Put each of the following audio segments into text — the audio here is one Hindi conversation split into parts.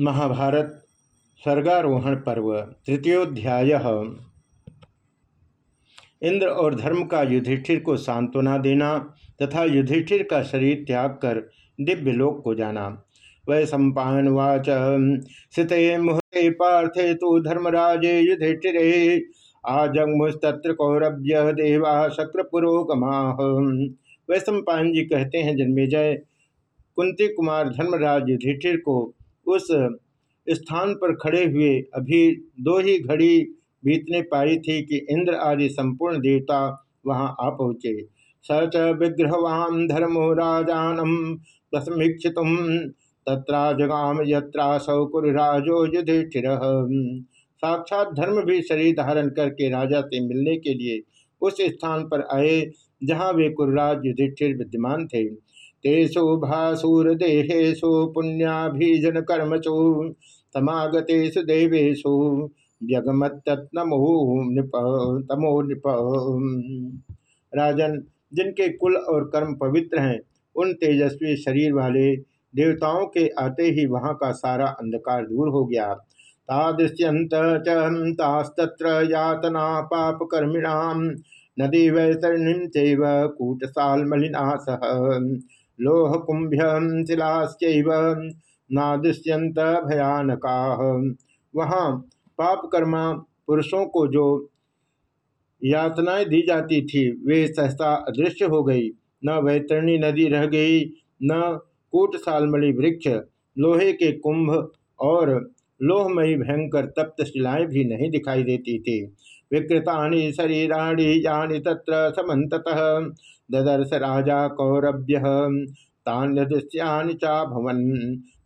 महाभारत, स्वर्गारोहण पर्व, तृतीयोध्याय। इंद्र और धर्म का युधिष्ठिर को सांत्वना देना तथा युधिष्ठिर का शरीर त्याग कर दिव्य लोक को जाना। वै सम्पावाच स्थित मुहूर्ते पार्थे तो धर्मराजे युधिष्ठिरे। आजंगमुस्तत्र कौरभ्य देवा शक्र पुरोगमा। वै सम्पान जी कहते हैं जन्मेजय कुंती कुमार धर्मराज युधिष्ठिर को उस स्थान पर खड़े हुए। अभी दो ही घड़ी बीतने पाई थी कि इंद्र आदि संपूर्ण देवता वहाँ आ पहुँचे। स च विग्रहवान धर्मो राजानम प्रसमीक्षित तत्राजगाम यत्रासौ कुरराजो युधिष्ठिर। साक्षात धर्म भी शरीर धारण करके राजा से मिलने के लिए उस स्थान पर आए, जहाँ वे कुर्राज युधिष्ठिर विद्यमान थे। तेषु भासूरदेहेषु पुण्याभिजन कर्मसु समागतेषु देवेशु जगमत्तमो नृप, तमो नृप। राजन, जिनके कुल और कर्म पवित्र हैं, उन तेजस्वी शरीर वाले देवताओं के आते ही वहाँ का सारा अंधकार दूर हो गया। तादृश्यंत चास्तत्र यातना पाप कर्मिणाम नदी वैतरणिम चैव कूटसाल मलिना सह लोह कुंभ्यम शिलाश्चैव नादृश्यंत भयानका। वहाँ पापकर्मा पुरुषों को जो यातनाएँ दी जाती थी, वे सहसा अदृश्य हो गई। न वैतरणी नदी रह गई, न कूट सालमणि वृक्ष, लोहे के कुंभ और लोहमयी भयंकर तप्त शिलाएँ भी नहीं दिखाई देती थी। विकृता शरीराणी यानी तत्र समत ददर्श राजा कौरभ्य तान्यदृश्यानि चाभवन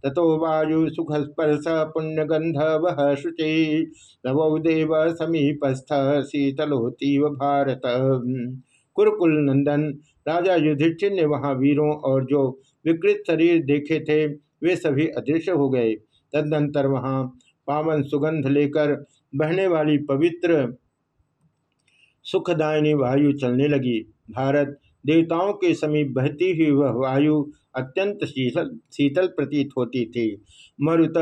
ततो वायु सुखस्पर्श पुण्यगंध वह शुचि, नवौ देव समीपस्थ शीतलोतीव भारत। कुरकुल नंदन, राजा युधिष्ठिर ने वहाँ वीरों और जो विकृत शरीर देखे थे, वे सभी अदृश्य हो गए। तदनंतर वहाँ पावन सुगंध लेकर बहने वाली पवित्र, सुखदायिनी वायु चलने लगी। भारत देवताओं के समीप बहती हुई वह वायु अत्यंत शीतल शीतल प्रतीत होती थी। मरुत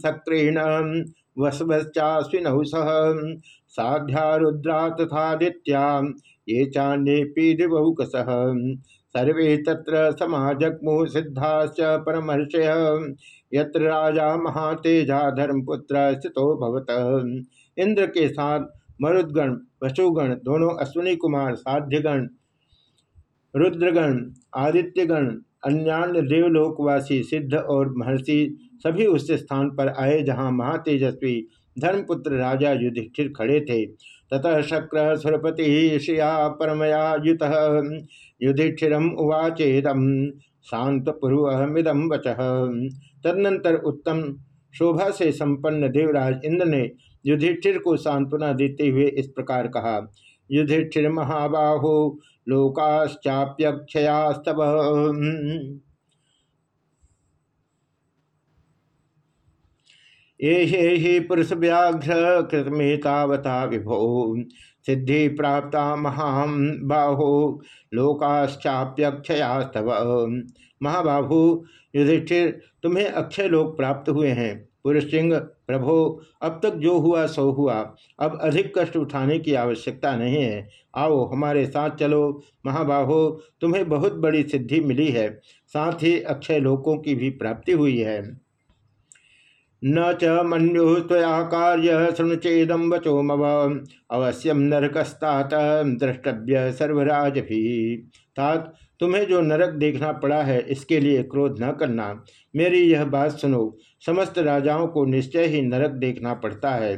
सक्रेण, वसवश्चाश्विनौ सह, साध्या रुद्रा तथादित्या ये चान्ये पीदिबहुकस सर्वे तत्र समाजग्मु सिद्धाश्च परमर्षय, यत्र राजा महातेजा धर्मपुत्र स्थितो भवत। इंद्र के साथ मरुदगण पशुगण दोनों अश्विनी कुमार, साध्यगण रुद्रगण, आदित्यगण, अन्यान्य देवलोकवासी, सिद्ध और महर्षि सभी उस स्थान पर आए जहाँ महातेजस्वी धर्मपुत्र राजा युधिष्ठिर खड़े थे। ततः शक्र सुरपति श्रिया परमया युत युधिष्ठिरम उवाचेदम शांत पूर्वमिदम वच। तदनंतर उत्तम शोभा से संपन्न देवराज इंद्र ने युधिष्ठिर को सांत्वना देते हुए इस प्रकार कहा, युधिष्ठिर महाबाहो लोकाश्चाप्यक्षयास्तव। ये ही पुरुष व्याघ्र कृतमेतावता विभो। सिद्धि प्राप्त महाम बाहो। लोकाश्चाप्यक्षयास्तव। महाबाहु, युधिष्ठिर, तुम्हें अक्षय लोक प्राप्त हुए हैं। पुरुष सिंह प्रभो, अब तक जो हुआ, सो हुआ। अब अधिक कष्ट उठाने की आवश्यकता नहीं है। आओ, हमारे साथ चलो। महाबाहो, तुम्हें बहुत बड़ी सिद्धि मिली है। साथ ही अक्षय लोकों की भी प्राप्ति हुई है। न च मनु तया कार्य शृणुचेदम वचो मव अवश्यम नरकस्तात द्रष्टव्य सर्वराज भी तात तुम्हें जो नरक देखना पड़ा है, इसके लिए क्रोध न करना। मेरी यह बात सुनो, समस्त राजाओं को निश्चय ही नरक देखना पड़ता है।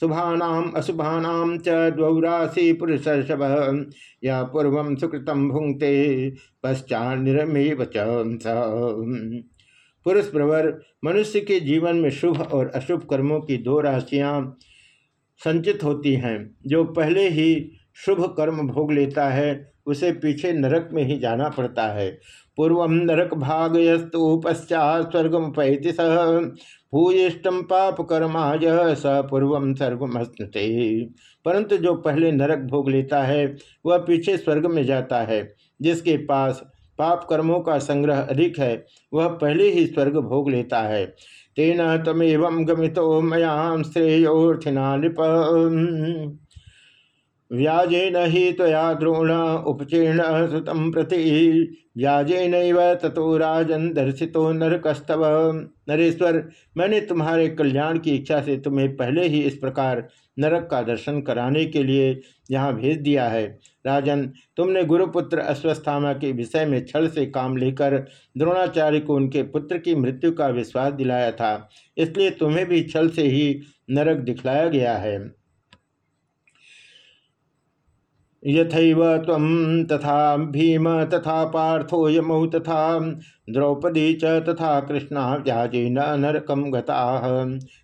शुभानाम अशुभानाम च द्वौराशि पुरुष या पूर्व सुकृतम भुंगते पश्चात निरमेव पुरुष प्रवर, मनुष्य के जीवन में शुभ और अशुभ कर्मों की दो राशियाँ संचित होती हैं, जो पहले ही शुभ कर्म भोग लेता है उसे पीछे नरक में ही जाना पड़ता है। पूर्व नरक भागयस्तु, पश्चात स्वर्गम पैति सह भूयिष्टम पाप कर्माज स पूर्व स्वर्गमस्ते परंतु जो पहले नरक भोग लेता है, वह पीछे स्वर्ग में जाता है, जिसके पास पाप कर्मों का संग्रह अधिक है, वह पहले ही स्वर्ग भोग लेता है। तेन तमेव गमितो मयाम श्रेयोर्थिना नृप व्याजेन ही तया द्रोण उपचीर्ण सुतम प्रति। व्याजे व्याजेन ततो राजन दर्शितो नरकस्तव। नरेश्वर, मैंने तुम्हारे कल्याण की इच्छा से तुम्हें पहले ही इस प्रकार नरक का दर्शन कराने के लिए यहाँ भेज दिया है। राजन, तुमने गुरुपुत्र अश्वस्थामा के विषय में छल से काम लेकर द्रोणाचार्य को उनके पुत्र की मृत्यु का विश्वास दिलाया था, इसलिए तुम्हें भी छल से ही नरक दिखलाया गया है। यथैव तथा भीम तथा पार्थो यमौ तथा द्रौपदी च तथा कृष्णा व्याजेन नरकम गता।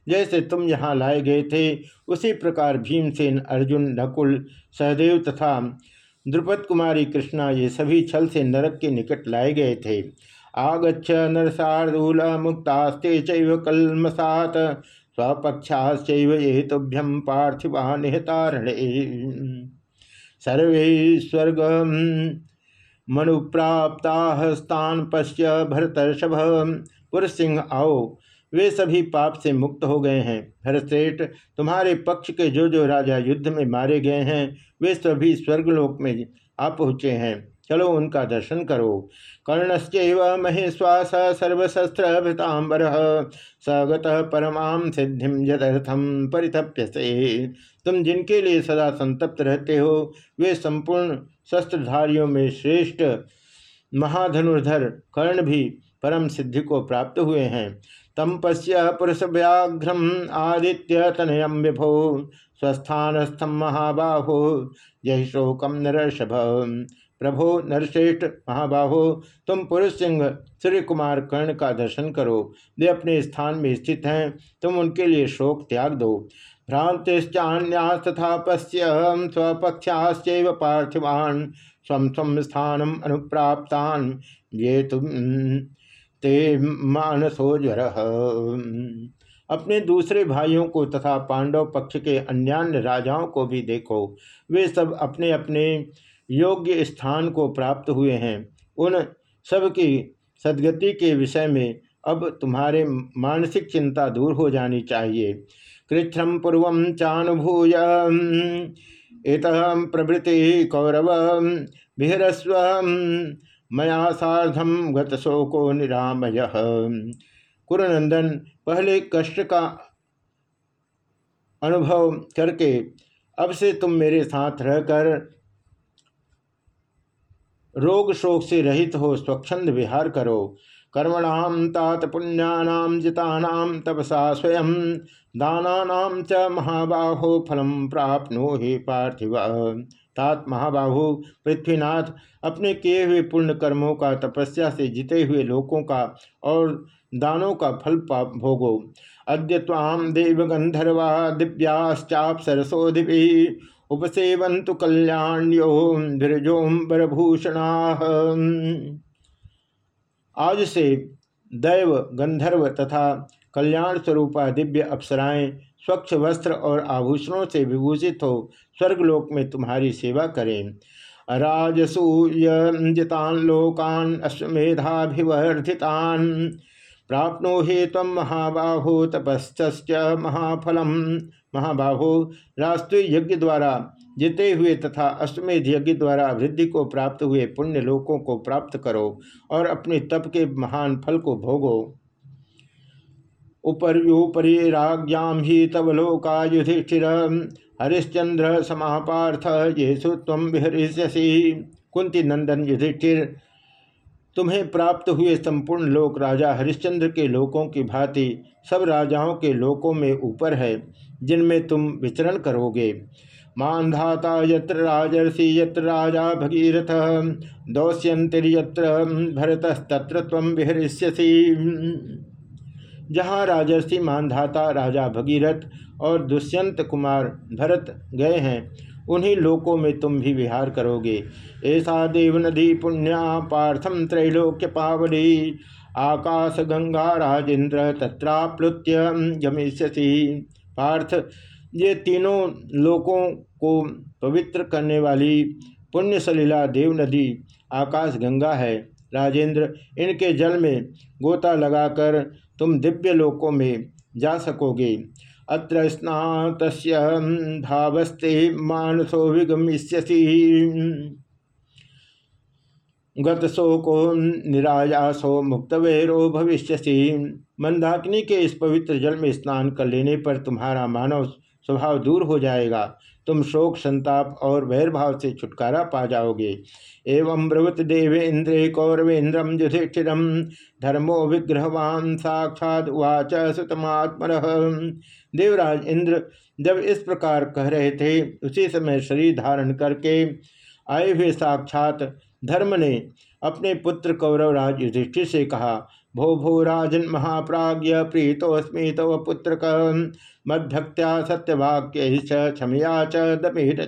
जैसे तुम यहाँ लाए गए थे, उसी प्रकार भीमसेन, अर्जुन, नकुल, सहदेव तथा द्रुपद कुमारी कृष्णा ये सभी छल से नरक के निकट लाए गए थे। आगछ नरसार्दूल मुक्तास्ते चैव कलमसात स्वपक्षाश्चैव ये तुभ्यम पार्थिवा निहतारणे सर्वे स्वर्ग मनुप्राप्ता हस्तान पश्य भरतर्षभ। पुर सिंह आओ। वे सभी पाप से मुक्त हो गए हैं। भरतश्रेष्ठ तुम्हारे पक्ष के जो जो राजा युद्ध में मारे गए हैं, वे सभी स्वर्गलोक में आ पहुँचे हैं। चलो उनका दर्शन करो। कर्णश्चैव महेश्वास सर्वशस्त्र भृतांबर सगत परमाम सिद्धिम यदर्थम परितप्यसे। तुम जिनके लिए सदा संतप्त रहते हो, वे संपूर्ण शस्त्रधारियों में श्रेष्ठ महाधनुर्धर कर्ण भी परम सिद्धि को प्राप्त हुए हैं। तम पश्य पुरुष व्याघ्रम आदित्य तनयम विभो स्वस्थानस्थम महाबाहो, यही शोकम नरषभ प्रभो नरश्रेष्ठ महाबाहो, तुम पुरुष सिंह सूर्य कुमार कर्ण का दर्शन करो। वे अपने स्थान में स्थित हैं, तुम उनके लिए शोक त्याग दो। भ्रांतिश्चान्या तथा पश्य स्वपक्षाश्च पार्थिवान, स्व स्व अनुप्राप्तान। ये तुम, ते मानसो ज्वर। अपने दूसरे भाइयों को तथा पांडव पक्ष के अन्यान्य राजाओं को भी देखो। वे सब अपने अपने योग्य स्थान को प्राप्त हुए हैं। उन सब की सदगति के विषय में अब तुम्हारे मानसिक चिंता दूर हो जानी चाहिए। कृच्छ्रम पूर्व चानुभूय इत प्रभृति कौरव विहरस्व, मया साधम गतशोको निरामय। कुरनंदन पहले कष्ट का अनुभव करके, अब से तुम मेरे साथ रहकर रोग शोक से रहित हो, स्वच्छंद विहार करो। कर्मणाम तात पुण्यानाम जितानाम तपसा स्वयं। दानानाम च महाबाहो फलम प्राप्नो हे पार्थिव। तात महाबाहु, पृथ्वीनाथ, अपने किए हुए पुण्य कर्मों का, तपस्या से जीते हुए लोगों का और दानों का फल भोगो। अद्य ताम देव गंधर्वा दिव्याश्चाप सरसो दिवी। उपसेवंतु कल्याण्यो भूषणा आज से दैव, गंधर्व तथा कल्याण स्वरूपा दिव्य अप्सराएँ स्वच्छ वस्त्र और आभूषणों से विभूषित हो स्वर्गलोक में तुम्हारी सेवा करें। राजसूयजितान लोकान, अश्वमेधाभिवर्धितान। प्राप्नो हे तम महाबाहो तपस्च महाफलम। महाबाहो राष्ट्रीय यज्ञ द्वारा जीते हुए तथा अश्वमेध यज्ञ द्वारा वृद्धि को प्राप्त हुए पुण्य लोकों को प्राप्त करो और अपने तप के महान फल को भोगो। उपर्युपरि राज्ञाम ही तब लोका युधिष्ठिर हरिश्चंद्र समापार्थ ये तम विहरिष्यसी। कुंती नंदन युधिष्ठिर तुम्हें प्राप्त हुए संपूर्ण लोक राजा हरिश्चंद्र के लोकों की भांति सब राजाओं के लोकों में ऊपर है, जिनमें तुम विचरण करोगे। मानधाता यत्र राजर्षि यत्र राजा भगीरथ दौश्यंतिर्यत्र भरतस्तत्र तम विहरिष्यसी। जहाँ राजर्षि मानधाता राजा भगीरथ और दुष्यंत कुमार भरत गए हैं उन्हीं लोकों में तुम भी विहार करोगे। ऐसा देव नदी पुण्या पार्थम त्रैलोक्य पावली। आकाश गंगा राजेंद्र तत्राप्लुत्य गमिष्यसी पार्थ, ये तीनों लोकों को पवित्र करने वाली पुण्य सलीला देव नदी आकाश गंगा है। राजेंद्र, इनके जल में गोता लगाकर तुम दिव्य लोकों में जा सकोगे। अत्र स्नात भावस्ते मानसो विगमिष्यसी। गतशोको निरायासो मुक्त वैरो भविष्यसी। मंदाकिनी के इस पवित्र जल में स्नान कर लेने पर तुम्हारा मानव स्वभाव दूर हो जाएगा। तुम शोक, संताप और वैरभाव से छुटकारा पा जाओगे। एवं ब्रवत देवेन्द्रे कौरवेन्द्रम युधिष्ठिरम धर्मो विग्रहवान साक्षात वाच सुतमात्म देवराज इंद्र जब इस प्रकार कह रहे थे, उसी समय शरीर धारण करके आए हुए साक्षात धर्म ने अपने पुत्र कौरवराज युधिष्ठिर से कहा भो भो राजन महाप्राज्य प्रीतोस्मी तव पुत्र मद्भक्त्या सत्यवाक्य क्षमया च दमेट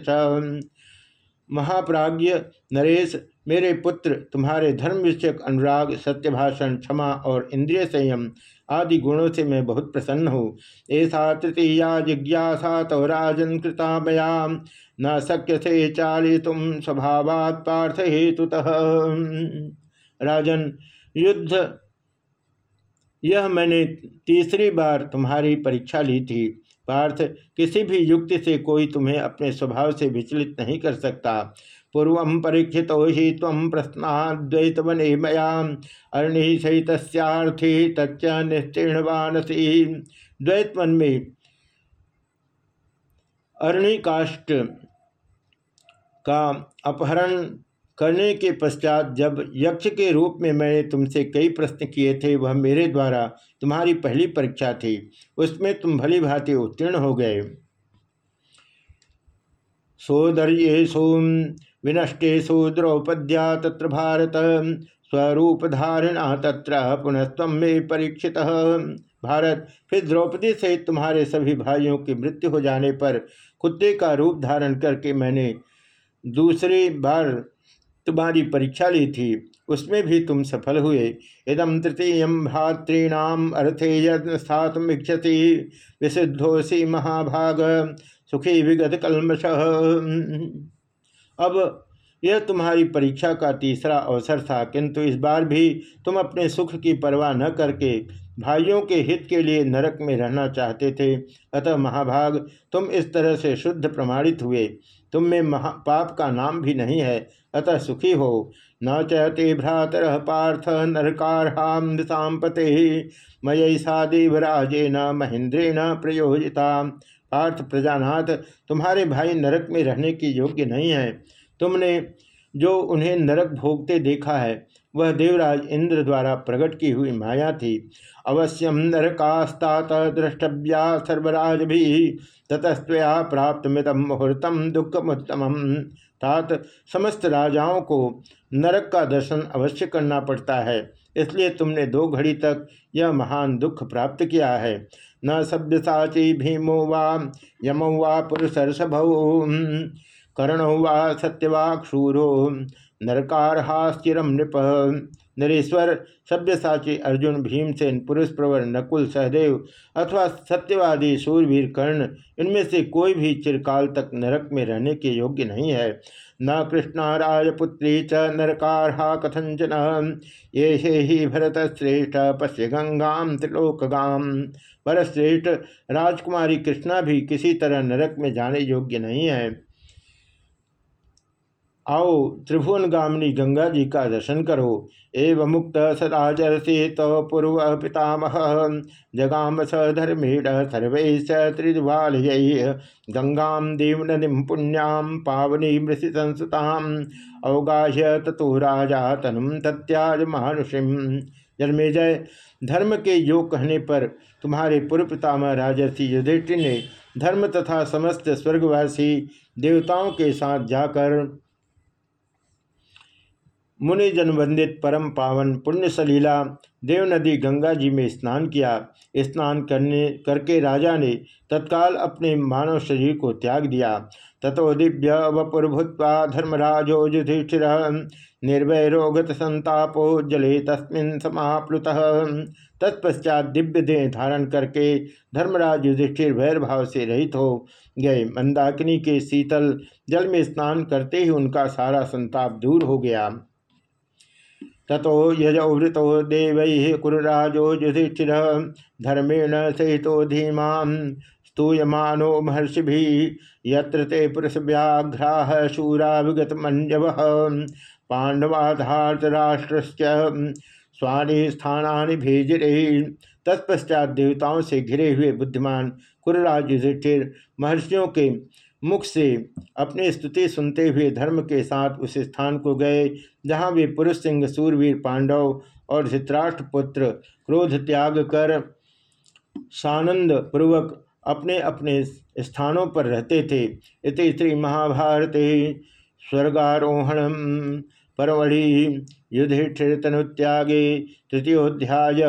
महाप्राज्य नरेश, मेरे पुत्र, तुम्हारे धर्म विषयक अनुराग, सत्यभाषण, क्षमा और इंद्रिय संयम आदि गुणों से मैं बहुत प्रसन्न हूँ। ऐसा तृतीया जिज्ञासा तो राजन कृता मया। न शक्य से चाली तुम स्वभावात पार्थ राजन, युद्ध यह मैंने तीसरी बार तुम्हारी परीक्षा ली थी। पार्थ, किसी भी युक्ति से कोई तुम्हें अपने स्वभाव से विचलित नहीं कर सकता। पूर्व परीक्षित ही तम प्रश्नाद्वैत बने मया अरणि सहित तच्च निस्तीर्णवानसी द्वैत मन में अरणि काष्ट का अपहरण करने के पश्चात जब यक्ष के रूप में मैंने तुमसे कई प्रश्न किए थे, वह मेरे द्वारा तुम्हारी पहली परीक्षा थी। उसमें तुम भली भांति उत्तीर्ण हो गए। सोदर्येशु विनष्टेशु द्रौपद्या तत्र भारत स्वरूप धारणा तत्र पुनस्तम में परीक्षित। भारत, फिर द्रौपदी सहित तुम्हारे सभी भाइयों की मृत्यु हो जाने पर कुत्ते का रूप धारण करके मैंने दूसरी बार तुम्हारी परीक्षा ली थी, उसमें भी तुम सफल हुए। इदम तृतीय भातृणाम अर्थे यथात्मिक्षति विशुद्धोसी महाभाग, सुखी विगत कलमश अब यह तुम्हारी परीक्षा का तीसरा अवसर था, किंतु इस बार भी तुम अपने सुख की परवाह न करके भाइयों के हित के लिए नरक में रहना चाहते थे। अतः महाभाग, तुम इस तरह से शुद्ध प्रमाणित हुए। तुम में महा पाप का नाम भी नहीं है, अतः सुखी हो। न चहते भ्रातर पार्थ नरकार नरकारहाम सांपते मयसा देवराजे न महेंद्रे न प्रयोजिता पार्थ प्रजानाथ, तुम्हारे भाई नरक में रहने की योग्य नहीं है। तुमने जो उन्हें नरक भोगते देखा है, वह देवराज इंद्र द्वारा प्रकट की हुई माया थी। अवश्यम नरकास्तात द्रष्टव्या सर्वराज भी ततस्तया प्राप्त मितम मुहूर्तम दुखमुत्तम तात समस्त राजाओं को नरक का दर्शन अवश्य करना पड़ता है, इसलिए तुमने दो घड़ी तक यह महान दुख प्राप्त किया है। न सभ्यसाची भीमो वा, यमो वा पुरुषर्षभौ। कर्णो वा सत्यवाक्षूरो नरकारहास्चिरम नृप। नरेश्वर सभ्यसाची अर्जुन, भीमसेन पुरुष प्रवर नकुल, सहदेव अथवा सत्यवादी सूरवीर कर्ण, इनमें से कोई भी चिरकाल तक नरक में रहने के योग्य नहीं है। न कृष्णा राजपुत्री च नरकारहा कथंचन ये हे ही भरत श्रेष्ठ पश्य गंगाम त्रिलोकगाम भरत श्रेष्ठ राजकुमारी कृष्णा भी किसी तरह नरक में जाने योग्य नहीं है। आओ त्रिभुवन गामिनी गंगा जी का दर्शन करो। एवं मुक्त सदाचरसी तव पूर्व पितामह। जगाम स धर्मेण सर्वे त्रिवाल गंगा देवनदी पुण्याम पावनी मृषि संसुताम। अवगाह्य ततो राजा तनुम तत्याज मानुषिम जन्मेजय धर्म के योग कहने पर तुम्हारे पूर्व पितामह राजर्षि युधिष्ठिर ने धर्म तथा समस्त स्वर्गवासी देवताओं के साथ जाकर मुनि जन वंदित परम पावन पुण्य सलीला देव नदी गंगा जी में स्नान किया। स्नान करने, करके राजा ने तत्काल अपने मानव शरीर को त्याग दिया। तथो दिव्य वपुर्भूत्वा धर्मराजो युधिष्ठिर, निर्भय रोगत संतापो जले तस्मिन समाप्लुत। तत्पश्चात दिव्य देह धारण करके धर्मराज युधिष्ठिर भैर भाव से रहित हो गए। मंदाकिनी के शीतल जल में स्नान करते ही उनका सारा संताप दूर हो गया। ततो यजौवृतो देव कुरराजो युधिष्ठिर, धर्मेण सहितो धीमा स्तूयमानो महर्षि यत्र ते पुरुष व्याघ्रा शूरा विगत मंजव पांडवाधार्तराष्ट्र स्वानि स्थानी भेजरे। तत्पश्चात देवताओं से घिरे हुए बुद्धिमान कुरराज युधिष्ठिर, महर्षियों के मुख से अपनी स्तुति सुनते हुए धर्म के साथ उस स्थान को गए, जहाँ वे पुरुष सिंह सूरवीर पांडव और धृतराष्ट्र पुत्र क्रोध त्याग कर सानंद पूर्वक अपने अपने स्थानों पर रहते थे। इति श्री महाभारते स्वर्गारोहण परमढ़ि युधिष्ठिर तनुत्यागे तृतीयोध्याय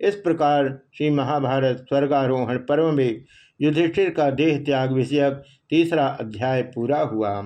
इस प्रकार श्री महाभारत स्वर्गारोहण पर्व में युधिष्ठिर का देह त्याग विषयक तीसरा अध्याय पूरा हुआ।